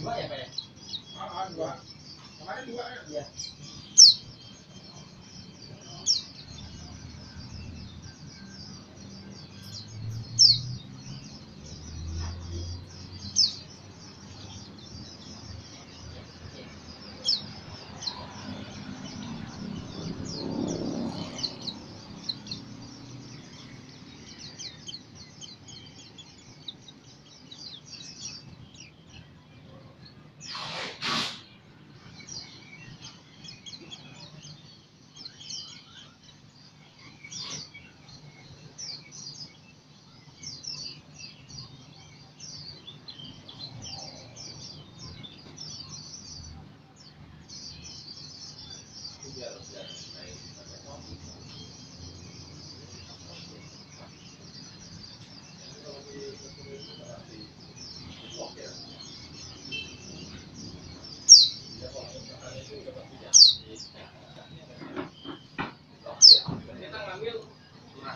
dua ya pak ya? Ah, ah, dua. Kemarin dua ya? Iya.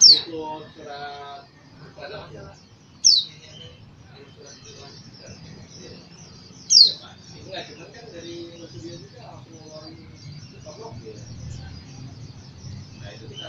Itu surat ada ini nggak cuma kan dari Rosubio juga langsung ngeluarin buka blok ya. Nah itu kita